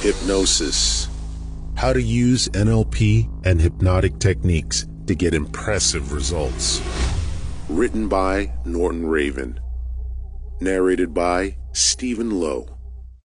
Hypnosis How to use NLP and hypnotic techniques to get impressive results. Written by Norton Raven. Narrated by Stephen Lowe.